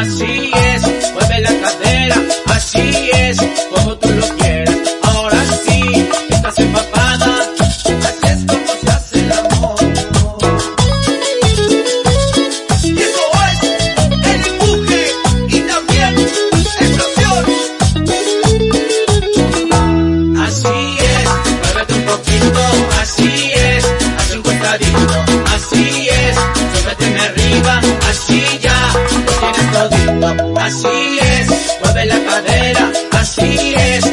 I see así es, mueve la cadera, así es,